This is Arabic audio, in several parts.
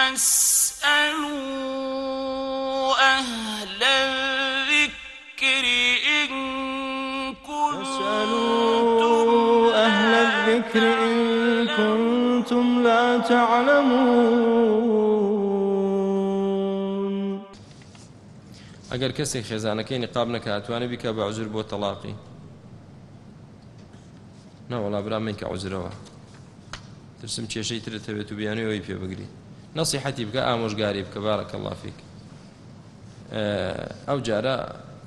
فاسألوا أهل الذكر إن كنتم أهل الذكر إن كنتم لا تعلمون. ئەگەر کەسێک خێزانەکەی نقاب نەکاتوانە بیکە بە عزر بۆ تەلاقی. ناوەڵا برا من کە عزرەوە ترسم کێشەی ترت هەبێت و بیانەوەی پێ بگری. نصیحەتی بکە ئامۆژگاری بکە بارەکە الله فیک ئەو جارە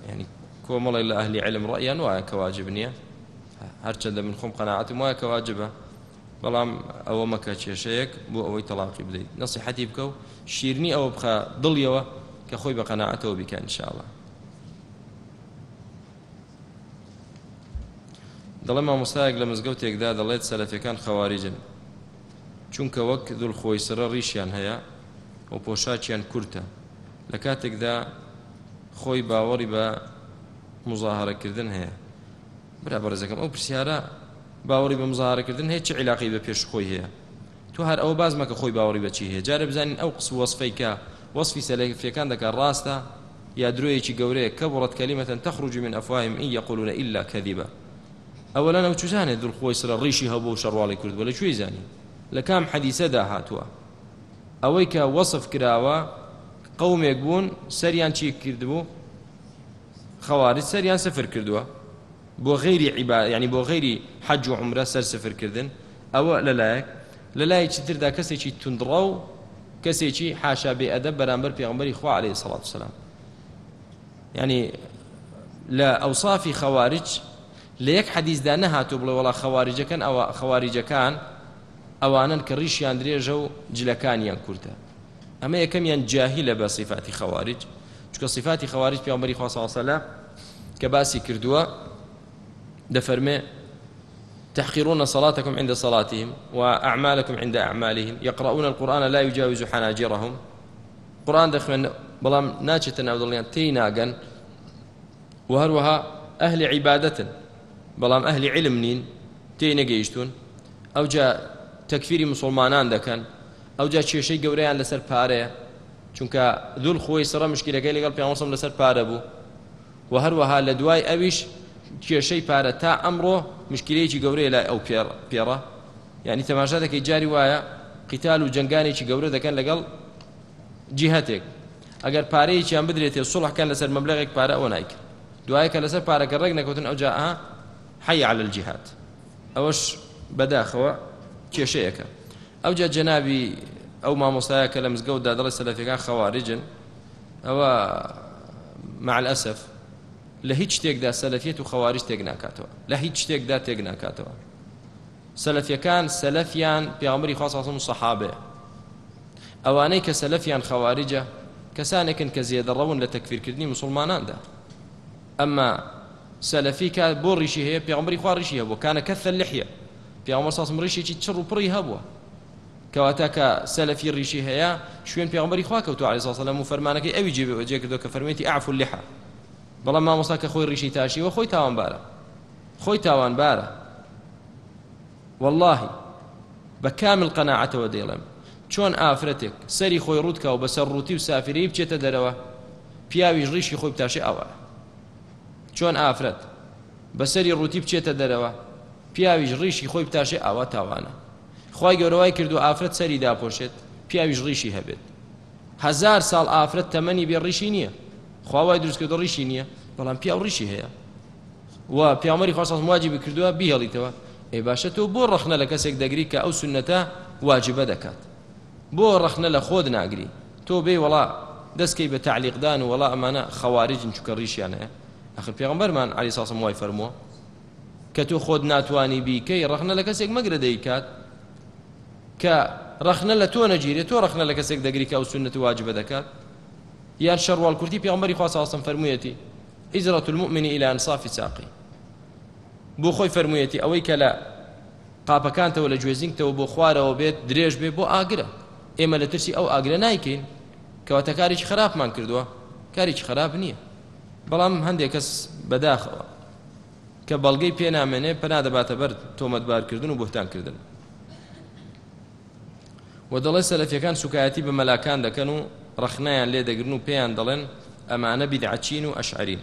ینی کۆمەڵی لە ئەهلی علم ڕەیان وایە کە واجب نییە هەرچەندە من خۆم قەناعەتم وایە کە واجبە بەڵام ئەوە مەکە کێشەیەک بۆ ئەوەی تەلاقی بدەیت. نصیحەتی بکە و شیرنی ئەوە بخە دڵیەوە کە خۆی بە قەناعەتەوە بیکە انشاءالله. دەڵێ مامۆستایەک لە مزگەوتێکدا دەڵێت سەلەفەکان خەواریجن. چونکە وەک دوڵ خۆی سرە ڕیشیان هەیە و پۆشاچیان کورتە. لە کاتێکدا خۆی باوەڕی بە مزاهرەکردن هەیە. برا بەڕێزەکەم ئەو پرسیارە باوەڕی بە مزاهرەکردن هەیە چ عیلاقی بە پێش خۆی هەیە. تو هەر ئەو باز مەکە خۆی باوەڕی بەچی هەیە. جارە بزانین ئەو قس وەصفەی کە وەصفی سەلەفیەکان دەکات ڕاستە یا درۆیەکی گەورەیە. كبرت كلمة تخرج من أفواههم إن يقولون إلا كذبا ئەوەلە نەو چزانێت دڵخۆی سرە ڕیشی هەبوو و شەڕواڵی کرد بە لە کوێی زانی؟ لە کام حەدیسەدا هاتووە ئەوەی کە وەصف کراوە قومێک بوون سەریان چی کردبوو خەوارج سەریان سفر کردووە بۆ غیری عیبا ینی بۆ غیری حەج و عمرە سەر سفرکردن ئەوە لەلایەک لەلایەکی تردا کەسێکی توندڕە و کەسێکی حاشا بێ ئەدەب بەرامبەر پێغمبەری خوا عليه سڵات وسلام ینی لە ئەوصافی خەوارج لە یەک حەدیثدا نەهاتوو بڵێ وڵا خەواریجەکان ئەوە خەواریجەکان ئەوانن کە ڕیشیان درێژە و جلەکانیان کورتە. ئەمە یەکەمیان جاهیلە بە صفاتی خەوارج چکە خوا صلی الله کە باسی کردووە دەفەرمێ تحقرون صلاتكم عند صلاتهم وأعمالكم عند أعمالهم يقرؤون القرآن لا يجاوز حناجرهم. قرآن دخمن بلام ناچتن أو دڵیان تێی ناگەن. و هەروەها ئەهلی عیبادەتن بەڵام علم نین تێی نەگەیشتون. ئەو جا تەکفیری مسلمانان دەکەن. ئەو جا کێشەی گەورەیان لەسەر پارەیە. چونکە دوول خۆی سڕە مشکلەکەی لەگەڵ پیامسم لەسەر پارە بوو. و هەروەها لە دوای ئەویش کێشەی پارە تا ئەمڕۆ مشکلەیەکی گەورەیە لای ئەو پێڕە. یعنی تەماشا دەکەی جاری وایە قیتال و جنگانێکی گەورە دەکەن لەگەڵ جیهتێک ئەگەر پارەیەکیان بدرێتێ سوڵحکان لەسەر مەبلغێک پارە ئەوە نایکە دوایە کە لەسەر پارەکە ڕێک نەکەوتن ئەو جاء حي على الجهاد ئەوەش بەداخەوە. کێشەیەەکە. ئەو جا جەنابی ئەو مامۆستایە کە لە مزگەوتدا دەڵێ سەلەفەکان خەواریجن ئەوە مع الأسف لە هیچ شتێکدا سەلەفیت و خەواریش تێک ناکاتەوە. لە هیچ شتێکدا تێک ناکاتەوە. سەلەفیەکان سەلەفیان پیامبەری خاصم و سەحابەیە ئەوانەی کە سەلەفیان خەواریجە کەسانێکن کە زیێدەڕەون لە تەکفیرکردنی مسلماناندا. ئەمما سەلەفی کات بۆ ڕیشی هەیە پیامبەری خوا ڕیشی هەبوو کانە کەثە لحیە پیامبەر ساسم ڕیشێکی چڕ و پڕی هەبووە کەواتە کە سەلەفی ڕیشی هەیە شوێن پیامبەری خوا کەوتو علیه السلام و فەرمانەکەی ئەوی جێبێ جێ کردو کە فەرمێتی ئەعفو اللحى. بەڵام مامۆستا کە خۆی ڕیشی تاشیوە خۆی تاوانبارە خۆی تاوانبارە والله بە کامل قەناعەتەوە دەیڵێم چۆن ئافرەتێک سەری خۆی ڕوودکە و بەسەر ڕووتی و سافرەی بچێتە دەرەوە پیاویش ڕیشی خۆی بتاشی ئەوە چۆن ئافرەت بەسەری ڕووتی بچێتە پیاویش ڕیشی خۆی بتاشێ ئاوا تاوانە. خی گەورەوای کردو ئافرەت سەری داپۆشێت پیاویش ڕیشی هەبێت. هزار ساڵ ئافرەت تەمەنی بێ ڕیشی نییە. خواوای دروستکردو ڕیشی نییە بەڵام پیا ڕیشی هەیە. و پیامەری خاص واجبی کردووە بیهێڵیتەوە. ئەی باشە تۆ بۆ ڕخنە لە کەسێک دەگری کە ئەو سنەتە واجبە دەکات. بۆ ڕخنە لە خۆت ناگری. تۆ بێ وڵا دەستکەی بە تعلیقدان و وڵا ئەمانە خەواریجن چکە ڕیشیان هەیە. ئەخر پێغمبەرمان علی ساسم وای فەرمووە کە تۆ خۆت ناتوانی بیکەی ڕخنە لە کەسێک مەگرە دەیکات کە ڕخنە لە تۆ نەگیرێت تۆ ڕخنە لە کەسێک دەگری کە ئەو سنت واجبە دەکات یان شەڕوال کورتی پێغمبەری خوا ساسم فەرموویەتی ئیزرەت المؤمن إلى أنصاف ساقي. بۆ خۆی فەرموویەتی ئەوەی کە لە قاپەکانتەوە لە گوێزینگتەوە بۆ خوارەوە بێت درێژ بێ بۆ ئاگرە ئێمە لە ترسی ئەو ئاگرە نایکەین کەواتە کارێکی خراپمان کردووە کارێکی خراپ نییە بەڵام هەندێک کەس بەداخەوە کە بەڵگەی پێ نامێنێ پەنا دەباتە بەر تۆمەتبارکردن و بهتانکردن و دەڵێ سەلەفیەکان سوکایەتی بە مەلاکان دەکەن و ڕخنیان لێ دەگرن و پێیان دەڵێن ئەمانە بیدعچین و ئەشعرین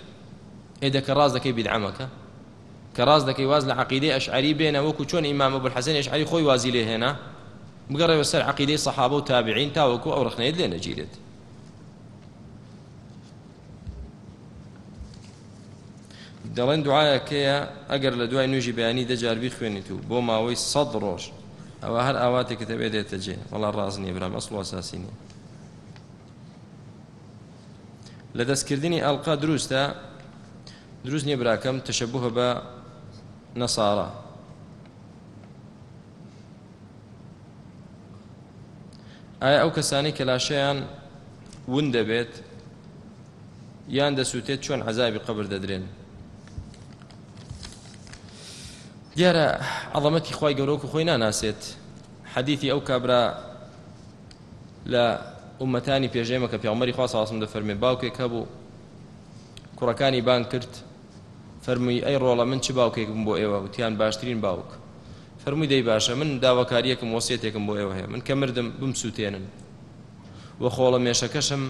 ئێدە کە ڕاز دەکەی بیدعەمەکە. کە ڕاز دەکەی واز لە عقیدەی ئەشعری بێنە وەکو چۆن ئیمام ئەبوالحەسەن ئەشعری خۆی وازی لێ هێنا بگەڕێەوە سەر عقیدەی سەحابە و تابعین تاوەکو ئەو ڕخنەیەت لێ نەگیرێت. دەڵێن دوایەکەیە ئەگەر لە دوای نوێژی بەیانی دەجاربی خوێنیت و بۆ ماوەی سەد ڕۆژ ئەوە هەر ئاواتێکە دەبێ دێتە جێ. وەڵا ڕاز نییە برام ئەسڵ ئاساسی نیە لە دەستکردنی ئەلقا دروستە دروست نییە براکەم تەشەبووە بە نەسارە ئایا ئەو کەسانی کە لاشەیان ون دەبێت یان دەسووتێت چۆن عذابی قبر دەدرێن؟ دیارە عڵەمەتی خی گەورۆک و خۆی ناناسێت. حەدیثی ئەو کابرا لە ئومەتانی پێژێمە کە پیامەری خوا ساسم دەفەرمێ باوکێک هەبوو کوڕەکانی بان کرد فەرمووی ئەی ڕۆڵە من چ باوکێکم بۆ ئێوە؟ وتیان باشترین باوک. فەرمووی دەی باشە من داواکاریەکەم وەسیێتێکم بۆ ئێوە هەیە. من کە مردم بمسووتێنن وە خۆڵە مێشەکەشم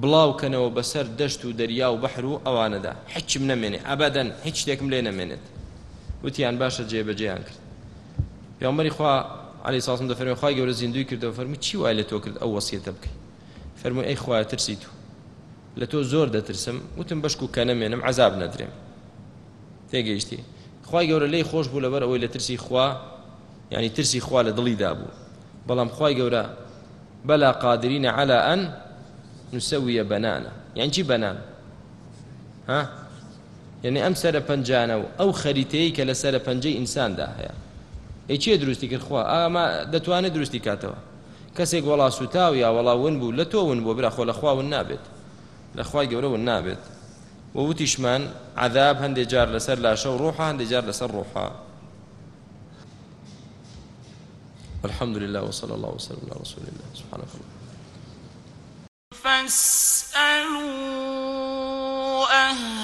بڵاوکەنەوە بەسەر دەشت و دەریا و بەحر و ئەوانەدا. حچم نەمێنێ. ئەبەدەن هیچ شتێکم لێ نەمێنێت. وتیان باشە جێبەجێیان کرد. پیامبەری خوا علی ساسم دەفەرمی خوای گەورە زیندوی کردەوە فەرمی چی وای لە تۆ کرد؟ ئەو وەسیەتە بکەی. فەرمووی ئەی خوایە ترسی تو. لە تۆ زۆر دەترسم وتم بەشک و کە نەمێنم عذاب نەدرێم. تێگەیشتی. خوای گەورە لێی خۆش بوو لەبەر ئەوەی لە ترسی خوا یەعنی ترسی خوا لە دڵیدا بوو بەڵام خوای گەورە بلى قادرين على أن نسوي بنانه. یان چی بەنان؟ ها؟ یعنی ئەم سەرە پەنجانە و ئەو خەریتەیە کە لە سەرە پەنجەی ئینساندا هەیە. ئەی چیە دروستی کرد خوا؟ ئاما دەتوانێت دروستی کاتەوە. کەسێک وڵا سوتاو یا وڵا ون بوو لە تۆ ون بۆ برا خۆ لە خواون نابێت. لە خوای گەورە ون نابێت. ووتیشمان عذاب هەندێک جار لەسەر لاشە و ڕۆحە هەندێک جار لەسەر ڕۆحە الحمد لله وصلى الله وسلم على رسول الله. سبحانك الله فاسألوا أهل